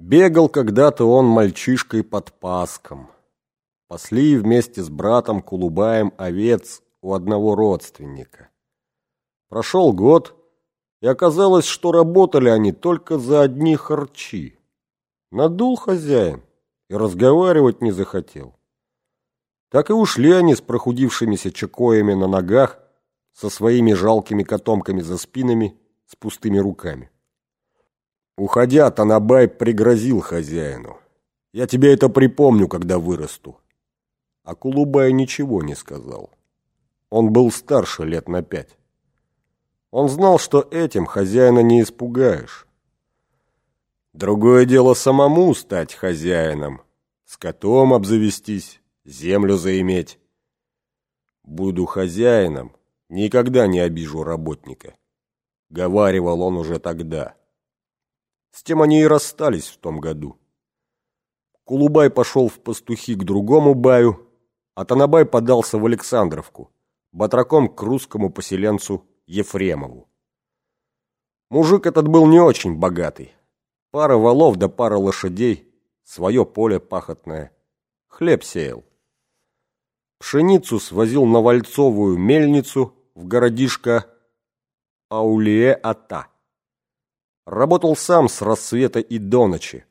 Бегал когда-то он мальчишкой под паском. Пасли вместе с братом Кулубаем овец у одного родственника. Прошел год, и оказалось, что работали они только за одни харчи. Надул хозяин и разговаривать не захотел. Так и ушли они с прохудившимися чекоями на ногах, со своими жалкими котомками за спинами, с пустыми руками. Уходя, Танабай пригрозил хозяину. «Я тебе это припомню, когда вырасту». А Кулубай ничего не сказал. Он был старше лет на пять. Он знал, что этим хозяина не испугаешь. Другое дело самому стать хозяином, с котом обзавестись, землю заиметь. Буду хозяином, никогда не обижу работника. Говаривал он уже тогда. С тем они и расстались в том году. Кулубай пошел в пастухи к другому баю, а Танабай подался в Александровку, батраком к русскому поселенцу Ефремову. Мужик этот был не очень богатый. Пара валов да пара лошадей, свое поле пахотное. Хлеб сеял. Пшеницу свозил на Вальцовую мельницу в городишко Аулие-Ата. Работал сам с рассвета и до ночи.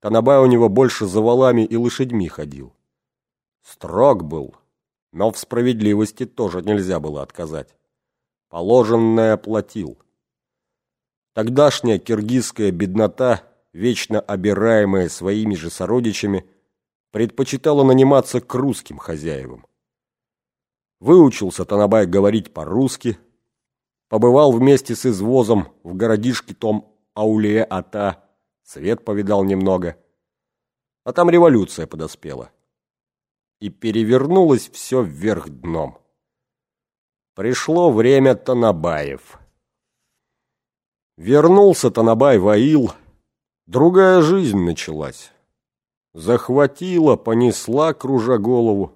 Танабай у него больше за валами и лошадьми ходил. Строг был, но в справедливости тоже нельзя было отказать. Положенное платил. Тогдашняя киргизская беднота, вечно обираемая своими же сородичами, предпочитала наниматься к русским хозяевам. Выучился Танабай говорить по-русски, Побывал вместе с извозом в городишке том Ауле-Ата, свет повидал немного. А там революция подоспела. И перевернулось все вверх дном. Пришло время Танабаев. Вернулся Танабай в. Другая жизнь началась. Захватила, понесла, кружа голову.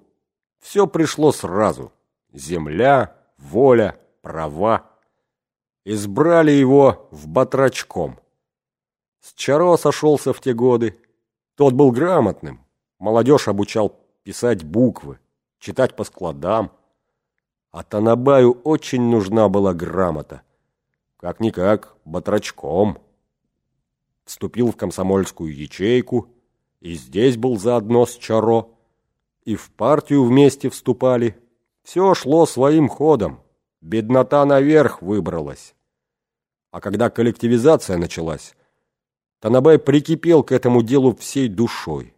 Все пришло сразу. Земля, воля, права избрали его в батрачком. С Чаро сошелся в те годы. Тот был грамотным. Молодежь обучал писать буквы, читать по складам. А Танабаю очень нужна была грамота. Как-никак, батрачком. Вступил в комсомольскую ячейку, и здесь был заодно с Чаро. И в партию вместе вступали. Все шло своим ходом. Беднота наверх выбралась. А когда коллективизация началась, Танабай прикипел к этому делу всей душой.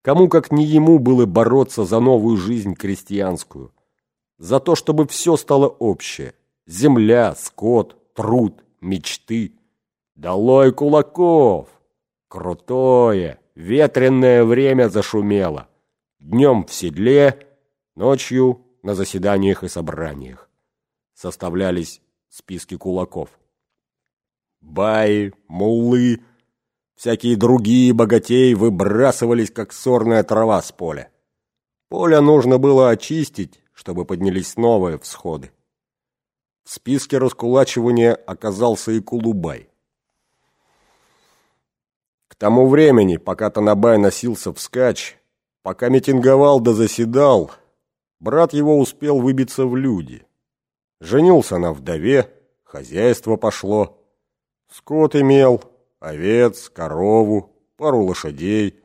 Кому, как не ему, было бороться за новую жизнь крестьянскую, за то, чтобы все стало общее. Земля, скот, труд, мечты. Долой кулаков! Крутое, ветренное время зашумело. Днем в седле, ночью на заседаниях и собраниях составлялись списки кулаков. Баи, муллы, всякие другие богатеи выбрасывались, как сорная трава с поля. Поле нужно было очистить, чтобы поднялись новые всходы. В списке раскулачивания оказался и Кулубай. К тому времени, пока Танабай носился вскачь, пока митинговал да заседал, брат его успел выбиться в люди. Женился на вдове, хозяйство пошло. Скот имел, овец, корову, пару лошадей,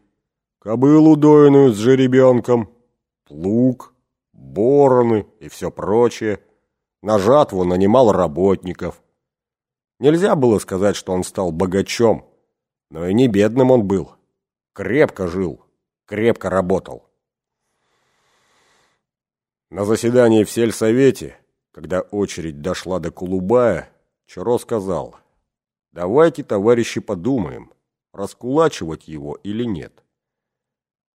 кобылу дойную с жеребенком, плуг, бороны и все прочее. На жатву нанимал работников. Нельзя было сказать, что он стал богачом, но и не бедным он был. Крепко жил, крепко работал. На заседании в сельсовете когда очередь дошла до Кулубая, Чаро сказал, «Давайте, товарищи, подумаем, раскулачивать его или нет.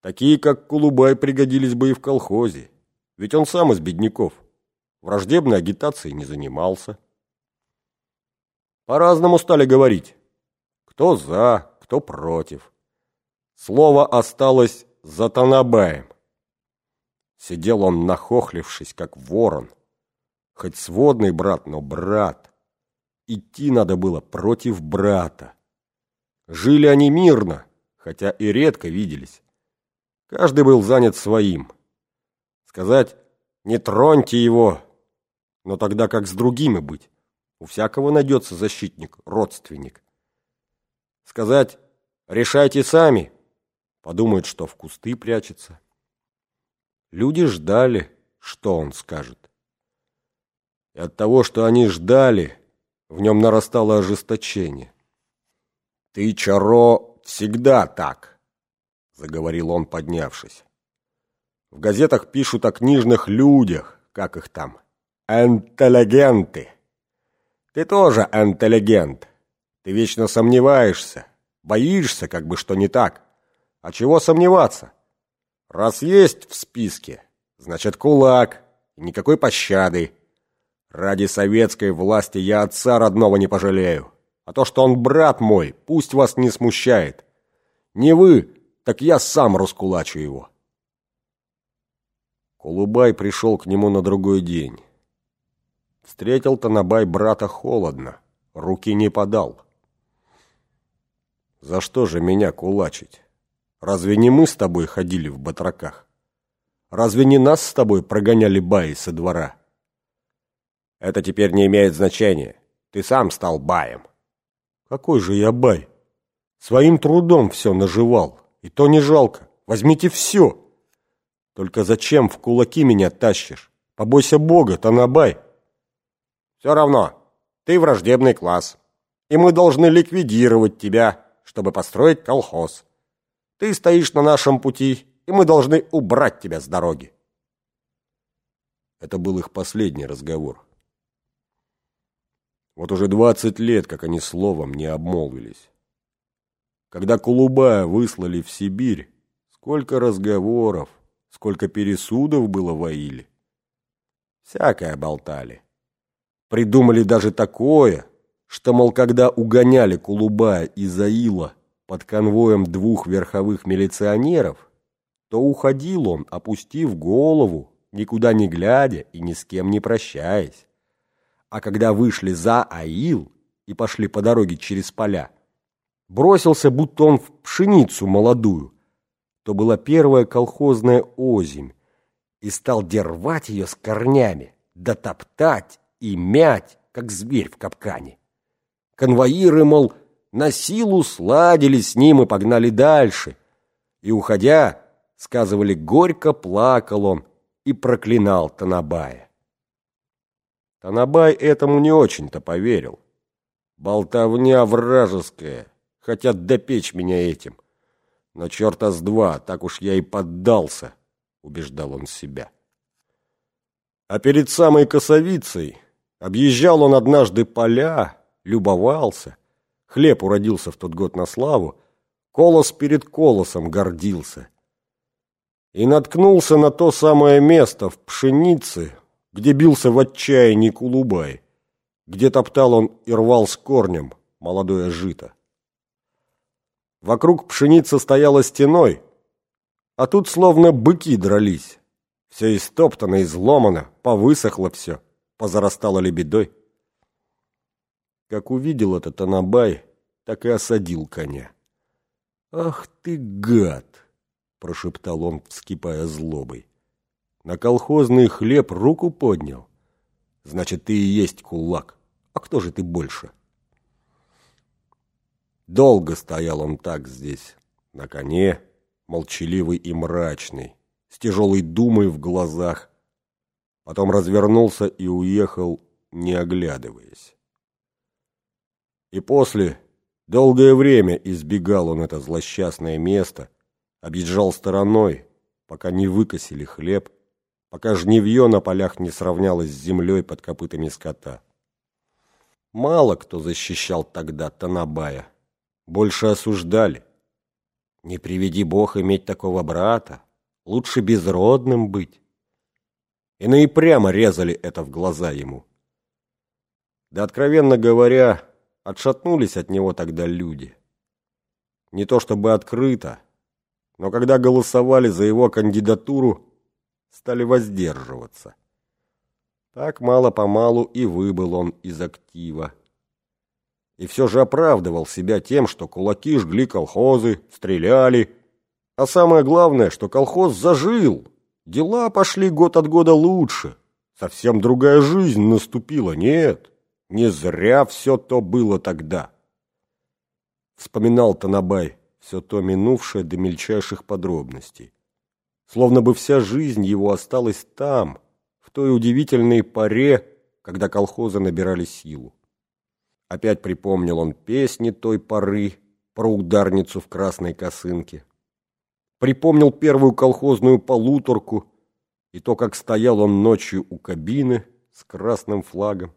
Такие, как Кулубай, пригодились бы и в колхозе, ведь он сам из бедняков, враждебной агитацией не занимался». По-разному стали говорить, кто за, кто против. Слово осталось за Танабаем. Сидел он, нахохлившись, как ворон, Хоть сводный брат, но брат. Идти надо было против брата. Жили они мирно, хотя и редко виделись. Каждый был занят своим. Сказать «не троньте его», но тогда как с другими быть? У всякого найдется защитник, родственник. Сказать «решайте сами», подумают, что в кусты прячется. Люди ждали, что он скажет. И от того, что они ждали, в нем нарастало ожесточение. «Ты, Чаро, всегда так», — заговорил он, поднявшись. «В газетах пишут о книжных людях, как их там, интеллигенты. Ты тоже интеллигент. Ты вечно сомневаешься, боишься, как бы что не так. А чего сомневаться? Раз есть в списке, значит кулак, никакой пощады. Ради советской власти я отца родного не пожалею. А то, что он брат мой, пусть вас не смущает. Не вы, так я сам раскулачу его. Кулубай пришел к нему на другой день. Встретил Танабай брата холодно, руки не подал. За что же меня кулачить? Разве не мы с тобой ходили в батраках? Разве не нас с тобой прогоняли баи со двора? Это теперь не имеет значения. Ты сам стал баем. Какой же я бай? Своим трудом все наживал. И то не жалко. Возьмите все. Только зачем в кулаки меня тащишь? Побойся Бога, Танабай. Все равно. Ты враждебный класс. И мы должны ликвидировать тебя, чтобы построить колхоз. Ты стоишь на нашем пути, и мы должны убрать тебя с дороги. Это был их последний разговор. Вот уже двадцать лет, как они словом не обмолвились. Когда Кулубая выслали в Сибирь, сколько разговоров, сколько пересудов было в Аиле. Всякое болтали. Придумали даже такое, что, мол, когда угоняли Кулубая из Аила под конвоем двух верховых милиционеров, то уходил он, опустив голову, никуда не глядя и ни с кем не прощаясь. А когда вышли за Аил и пошли по дороге через поля, бросился, будто он в пшеницу молодую, то была первая колхозная озимь, и стал дервать ее с корнями, дотоптать и мять, как зверь в капкане. Конвоиры, мол, на силу сладили с ним и погнали дальше. И, уходя, сказывали, горько плакал он и проклинал Танабая. Танабай этому не очень-то поверил. Болтовня вражеская, хотят допечь меня этим. Но черта с два, так уж я и поддался, убеждал он себя. А перед самой косовицей объезжал он однажды поля, любовался. Хлеб уродился в тот год на славу, колос перед колосом гордился. И наткнулся на то самое место в пшенице, где бился в отчаянии Кулубай, где топтал он и рвал с корнем молодое жито. Вокруг пшеница стояла стеной, а тут словно быки дрались. Все истоптано, изломано, повысохло все, позарастало лебедой. Как увидел это Танабай, так и осадил коня. «Ах ты, гад!» – прошептал он, вскипая злобой. На колхозный хлеб руку поднял. Значит, ты и есть кулак. А кто же ты больше? Долго стоял он так здесь, на коне, молчаливый и мрачный, с тяжелой думой в глазах. Потом развернулся и уехал, не оглядываясь. И после долгое время избегал он это злосчастное место, объезжал стороной, пока не выкосили хлеб, пока жневье на полях не сравнялось с землей под копытами скота. Мало кто защищал тогда Танабая. Больше осуждали. Не приведи Бог иметь такого брата. Лучше безродным быть. Иные прямо резали это в глаза ему. Да, откровенно говоря, отшатнулись от него тогда люди. Не то чтобы открыто, но когда голосовали за его кандидатуру, стали воздерживаться. Так мало-помалу и выбыл он из актива. и все же оправдывал себя тем, что кулаки жгли колхозы, стреляли. А самое главное, что колхоз зажил, дела пошли год от года лучше. Совсем другая жизнь наступила, нет, не зря все то было тогда. Вспоминал Танабай все то минувшее до мельчайших подробностей. Словно бы вся жизнь его осталась там, в той удивительной поре, когда колхозы набирали силу. Опять припомнил он песни той поры про ударницу в красной косынке. Припомнил первую колхозную полуторку и то, как стоял он ночью у кабины с красным флагом.